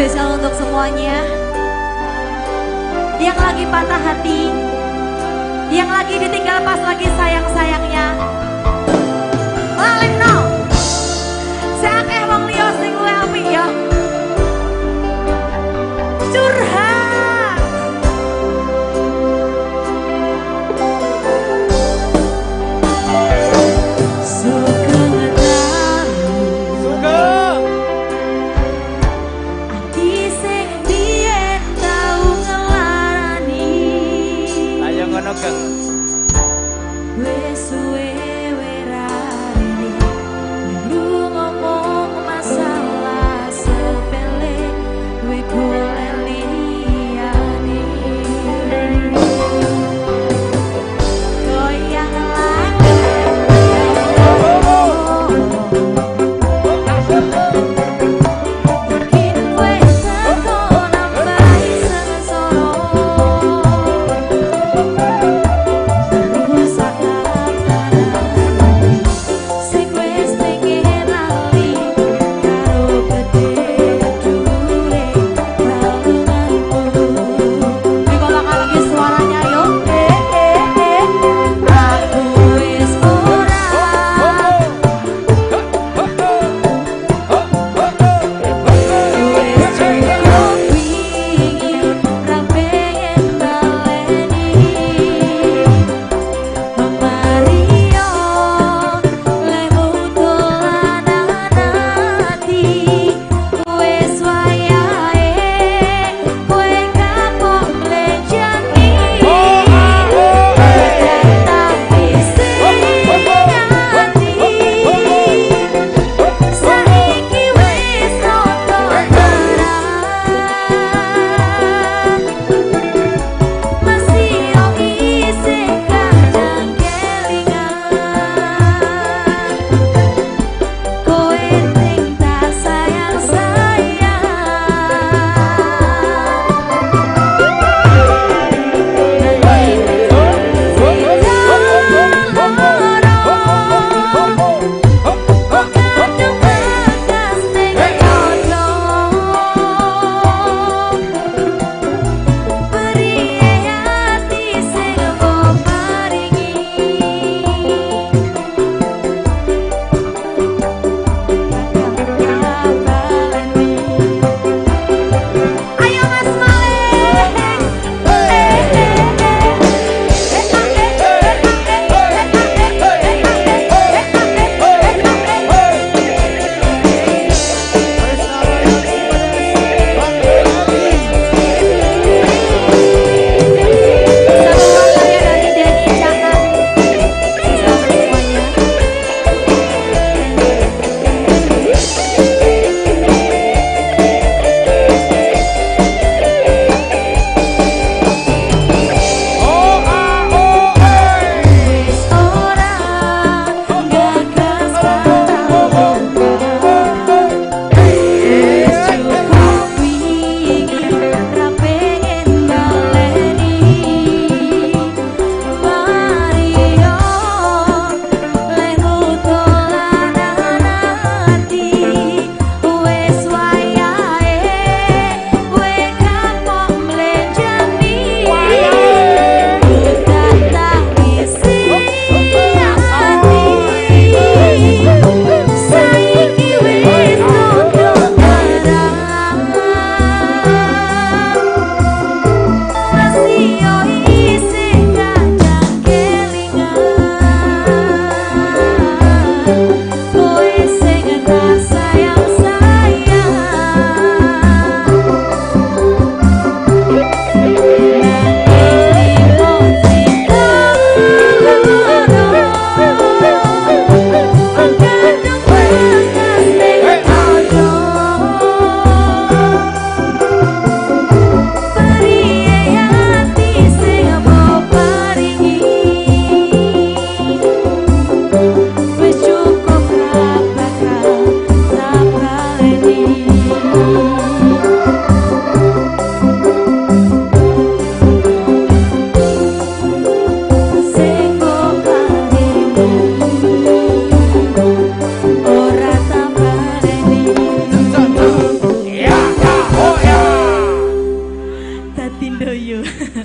Spesial untuk semuanya. Yang lagi patah hati. Yang lagi ditinggal pas lagi sayang-sayangnya.